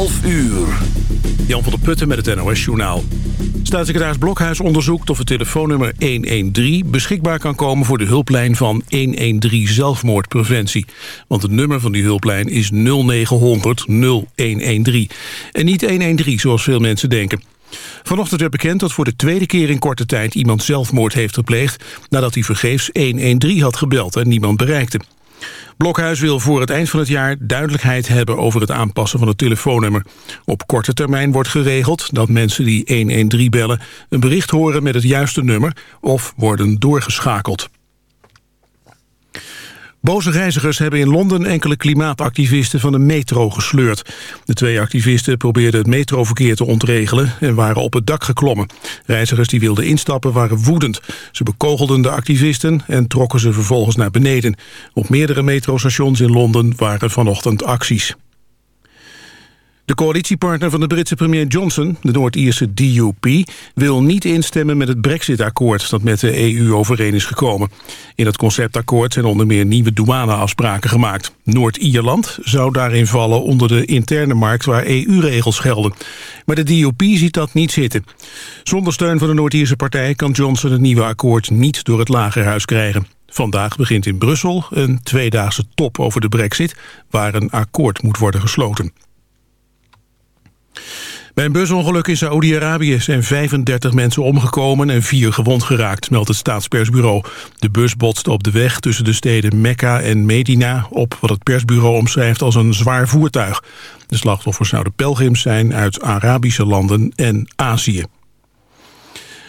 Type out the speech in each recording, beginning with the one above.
12 uur. Jan van der Putten met het NOS-journaal. Staatssecretaris Blokhuis onderzoekt of het telefoonnummer 113... beschikbaar kan komen voor de hulplijn van 113 zelfmoordpreventie. Want het nummer van die hulplijn is 0900 0113. En niet 113, zoals veel mensen denken. Vanochtend werd bekend dat voor de tweede keer in korte tijd... iemand zelfmoord heeft gepleegd... nadat hij vergeefs 113 had gebeld en niemand bereikte. Blokhuis wil voor het eind van het jaar duidelijkheid hebben over het aanpassen van het telefoonnummer. Op korte termijn wordt geregeld dat mensen die 113 bellen een bericht horen met het juiste nummer of worden doorgeschakeld. Boze reizigers hebben in Londen enkele klimaatactivisten van de metro gesleurd. De twee activisten probeerden het metroverkeer te ontregelen en waren op het dak geklommen. Reizigers die wilden instappen waren woedend. Ze bekogelden de activisten en trokken ze vervolgens naar beneden. Op meerdere metrostations in Londen waren vanochtend acties. De coalitiepartner van de Britse premier Johnson, de Noord-Ierse DUP... wil niet instemmen met het Brexit-akkoord dat met de EU overeen is gekomen. In het conceptakkoord zijn onder meer nieuwe douaneafspraken gemaakt. Noord-Ierland zou daarin vallen onder de interne markt waar EU-regels gelden. Maar de DUP ziet dat niet zitten. Zonder steun van de Noord-Ierse partij kan Johnson het nieuwe akkoord niet door het lagerhuis krijgen. Vandaag begint in Brussel een tweedaagse top over de brexit... waar een akkoord moet worden gesloten. Bij een busongeluk in Saoedi-Arabië zijn 35 mensen omgekomen en vier gewond geraakt, meldt het staatspersbureau. De bus botste op de weg tussen de steden Mekka en Medina op wat het persbureau omschrijft als een zwaar voertuig. De slachtoffers zouden pelgrims zijn uit Arabische landen en Azië.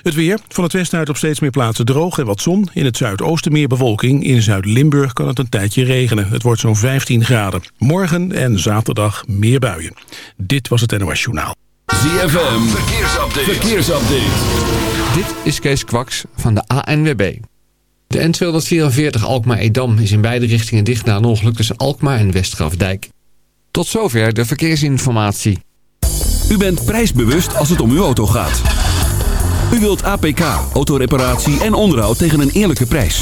Het weer. Van het westen uit op steeds meer plaatsen droog en wat zon. In het zuidoosten meer bewolking. In Zuid-Limburg kan het een tijdje regenen. Het wordt zo'n 15 graden. Morgen en zaterdag meer buien. Dit was het NOS Journaal. ZFM. Verkeersupdate. Verkeersupdate. Dit is Kees Kwaks van de ANWB. De N244 Alkmaar-Edam is in beide richtingen dicht na een ongeluk tussen Alkmaar en Westgrafdijk. Tot zover de verkeersinformatie. U bent prijsbewust als het om uw auto gaat. U wilt APK, autoreparatie en onderhoud tegen een eerlijke prijs.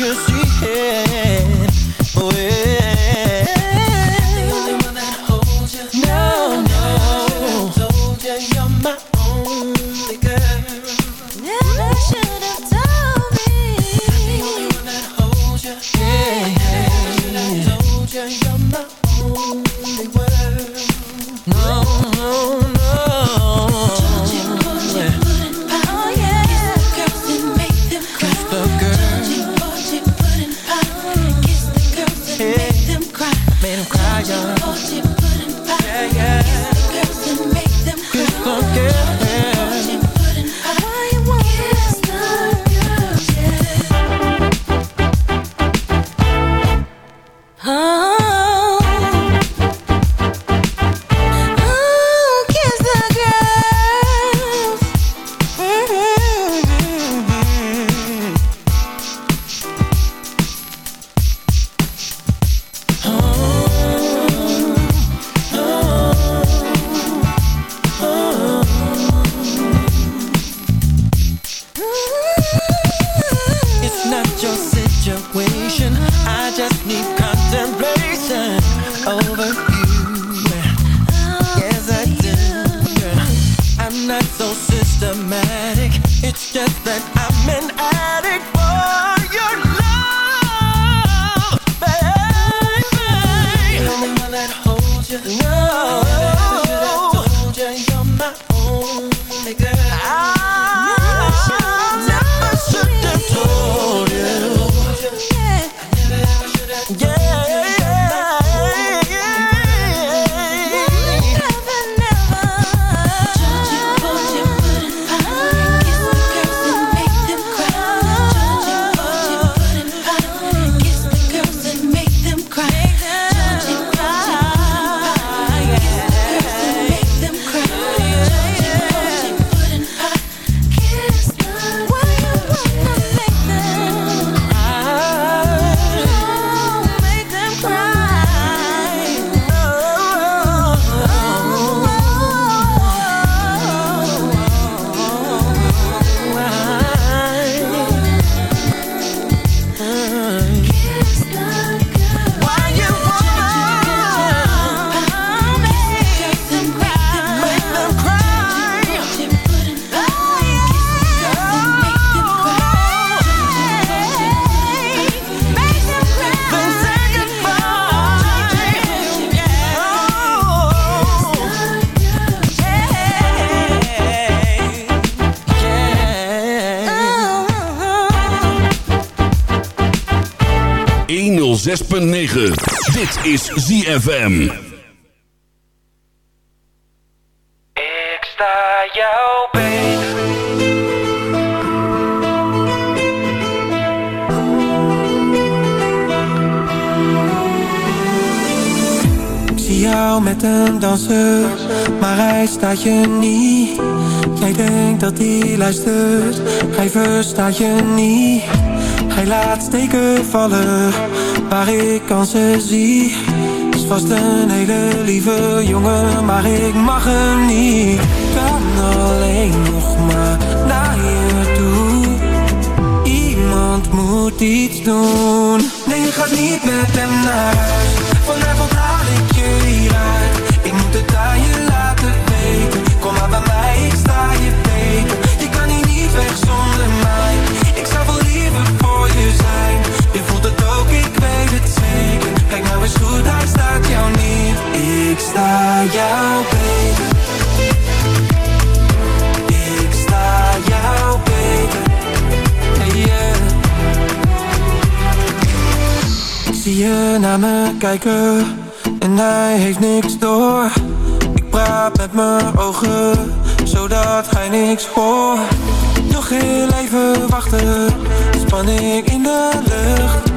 que eu Dit is ZFM. Ik sta jou beter. Ik zie jou met een danser, maar hij staat je niet. Jij denkt dat hij luistert, hij verstaat je niet. Hij laat steken vallen, waar ik kansen zie. Is vast een hele lieve jongen, maar ik mag hem niet. Kan alleen nog maar naar je toe. Iemand moet iets doen. Nee, je gaat niet met hem naar huis. Vanavond Ik sta jou. Ik sta jou beter. Hey. Ik zie je naar me kijken en hij heeft niks door. Ik praat met mijn ogen, zodat hij niks hoort. Nog heel even wachten, spanning in de lucht.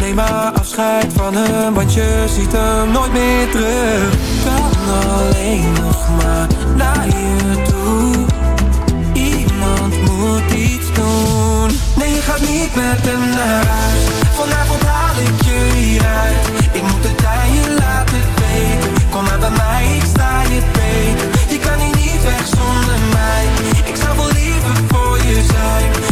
Neem maar afscheid van hem, want je ziet hem nooit meer terug. Kan alleen nog maar naar je toe. Iemand moet iets doen. Nee, je gaat niet met hem naar huis. Vanavond haal ik je hieruit. Ik moet het aan je laten weten. Kom maar bij mij, ik sta je beter. Je kan hier niet weg zonder mij. Ik zou wel liever voor je zijn.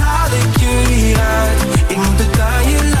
ik moet het aan je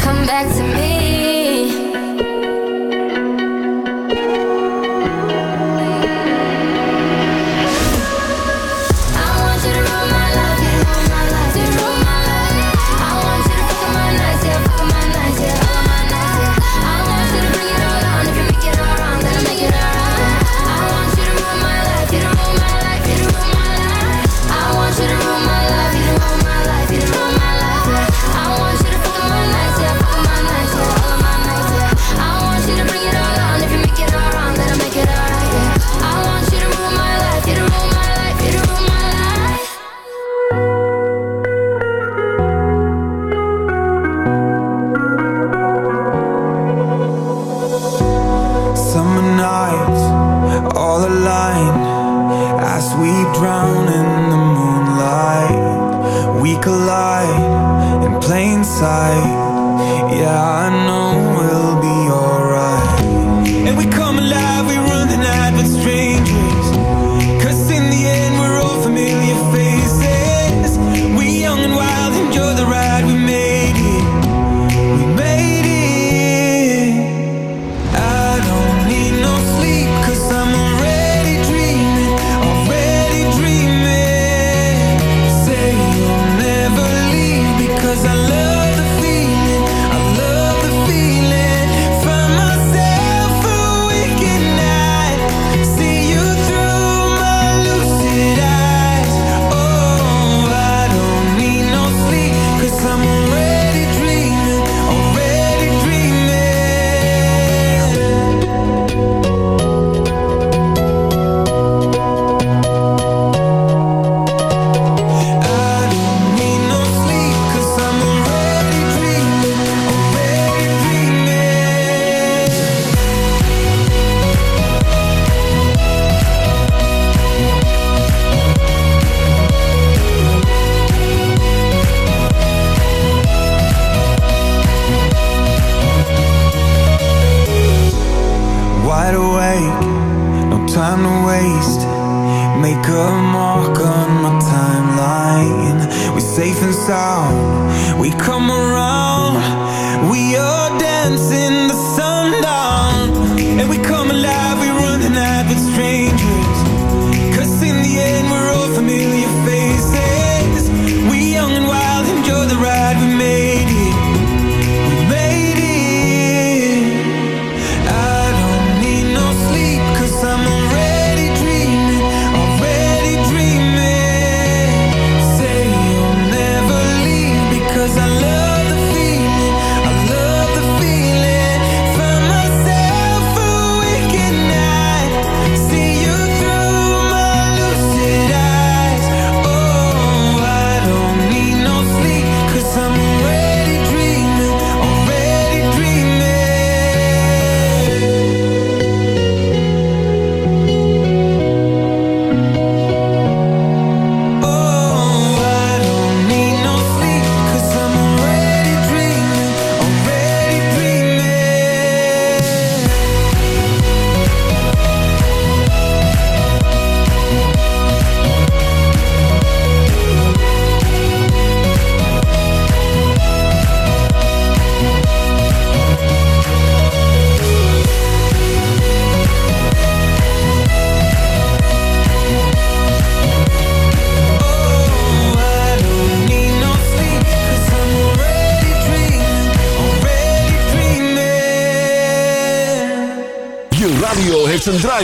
come back to me.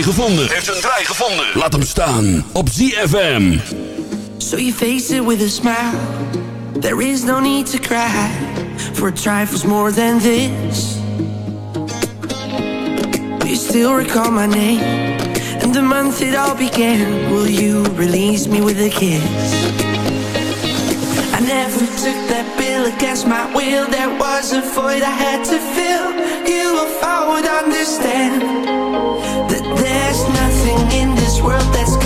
gevonden. Heeft een draai gevonden. Laat hem staan op ZFM. So you face it with a smile. There is no need to cry. For trifles more than this. Do you still recall my name? And the month it all began. Will you release me with a kiss? I never took against my will. There was a void I had to fill. You, if I would understand that there's nothing in this world that's.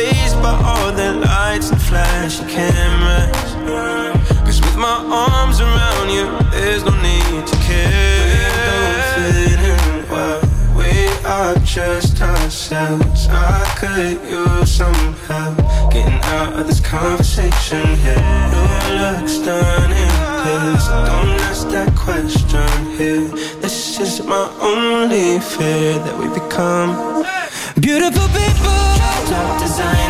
phased by all the lights and flashing cameras. Cause with my arms around you, there's no need to care. We don't fit in well. We are just ourselves. I could use some help getting out of this conversation here. No looks done in place. Don't ask that question here. This is my only fear that we become beautiful people. Top designer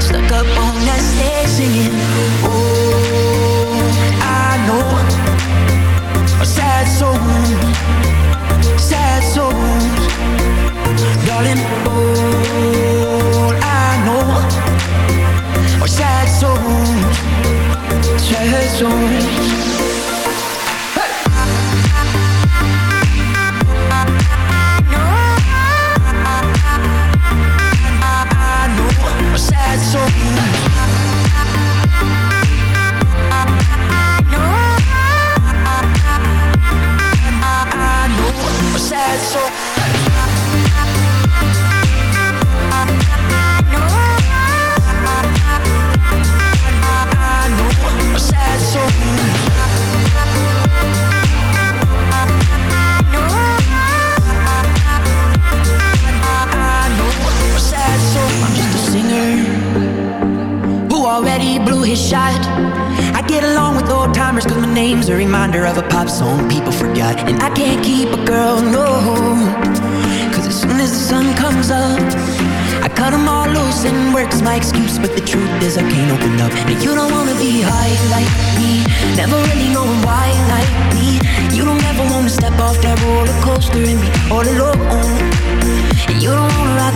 Stuck up on that stage singing. Oh, I know. A sad soul. Sad soul. Darling, all I know. Are sad souls Sad souls of song people forgot. And I can't keep a girl, no. Cause as soon as the sun comes up, I cut them all loose and work's my excuse. But the truth is, I can't open up. And you don't wanna be high like me, never really knowing why like me. You don't ever wanna step off that roller coaster and be all alone. And you don't wanna ride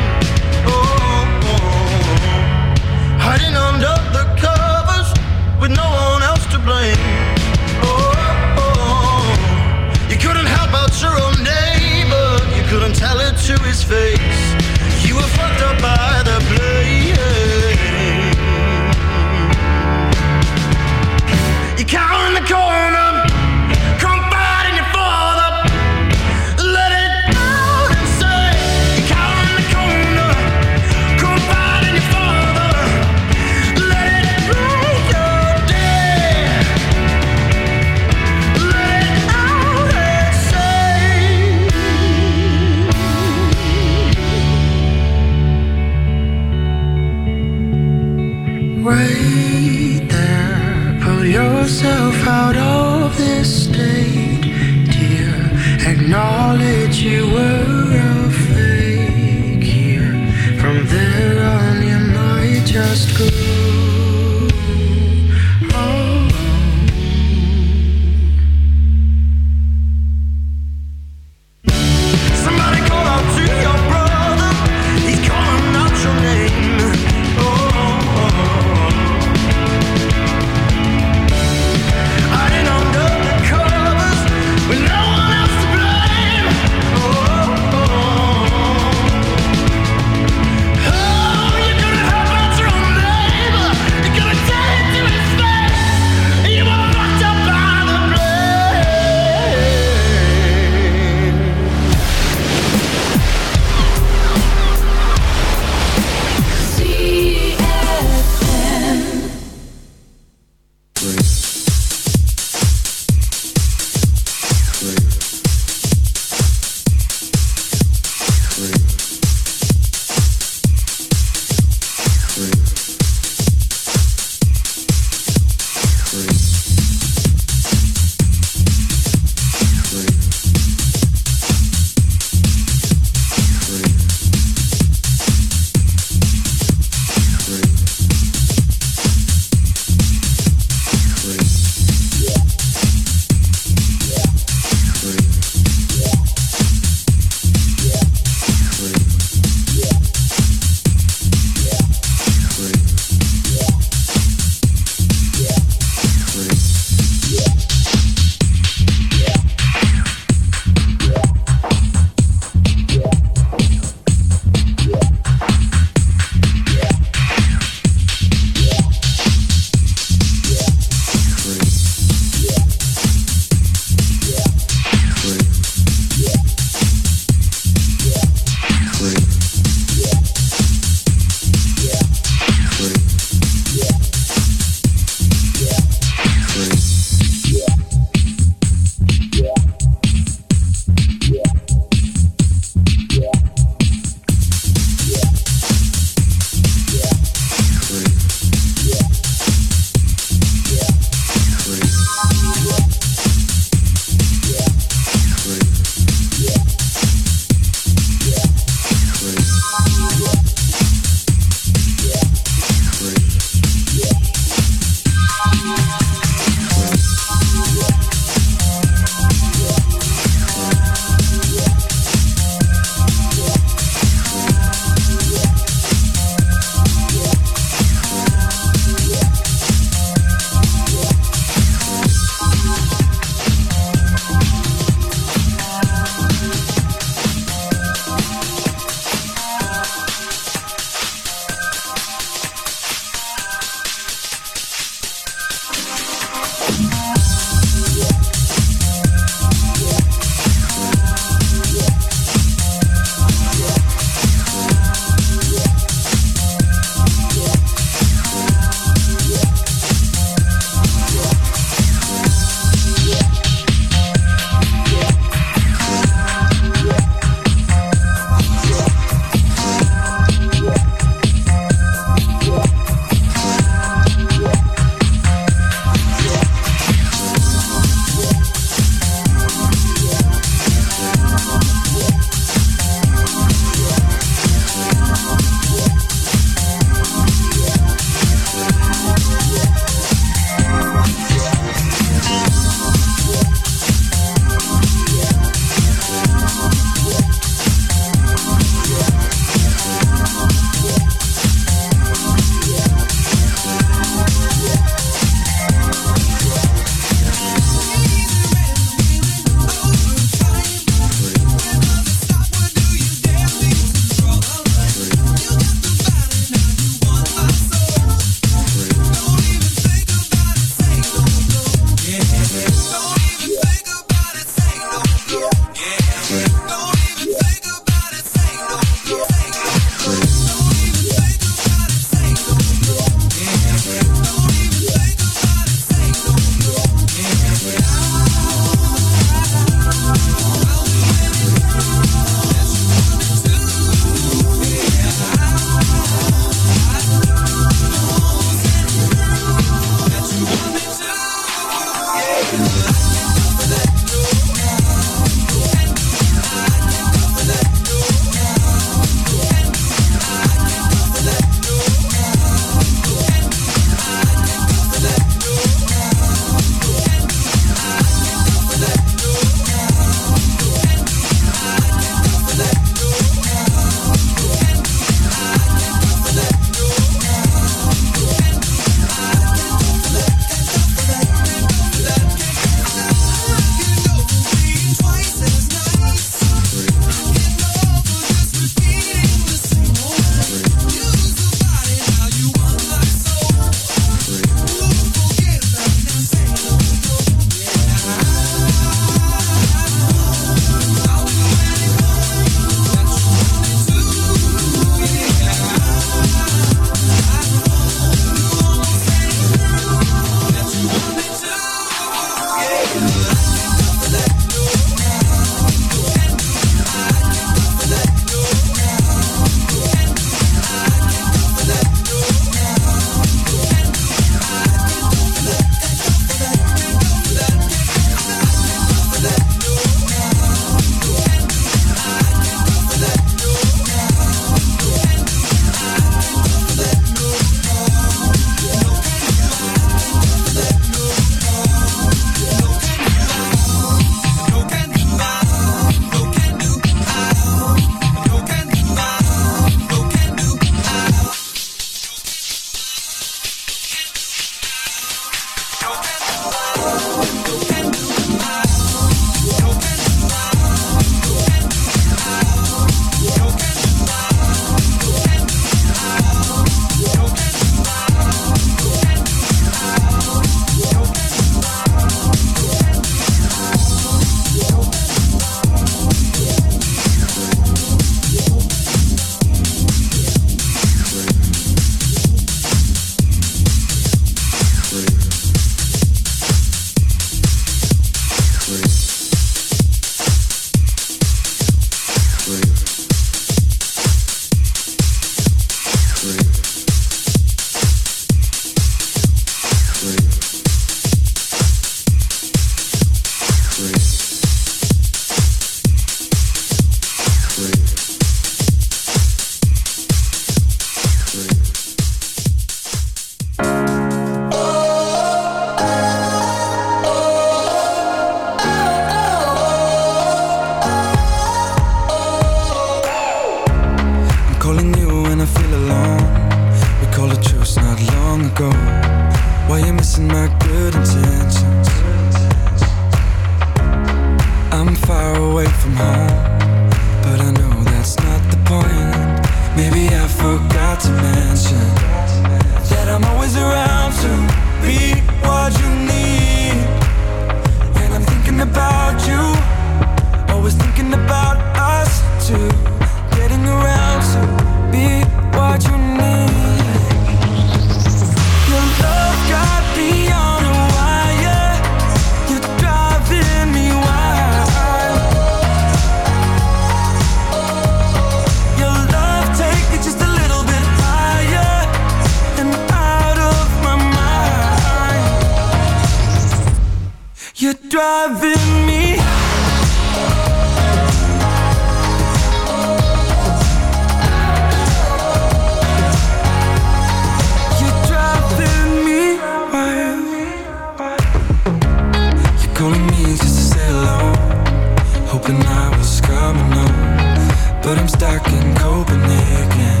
But I'm stuck in Copenhagen.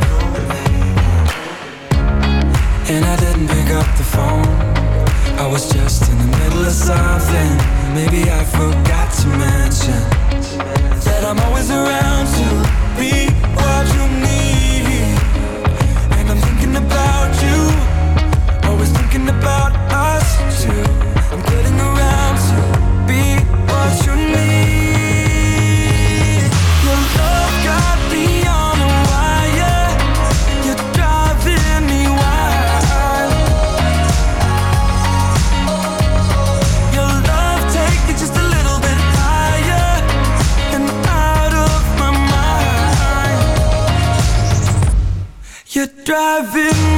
And I didn't pick up the phone. I was just in the middle of something. Maybe I forgot to mention That I'm always around to be what you need. And I'm thinking about you. Always thinking about us two. driving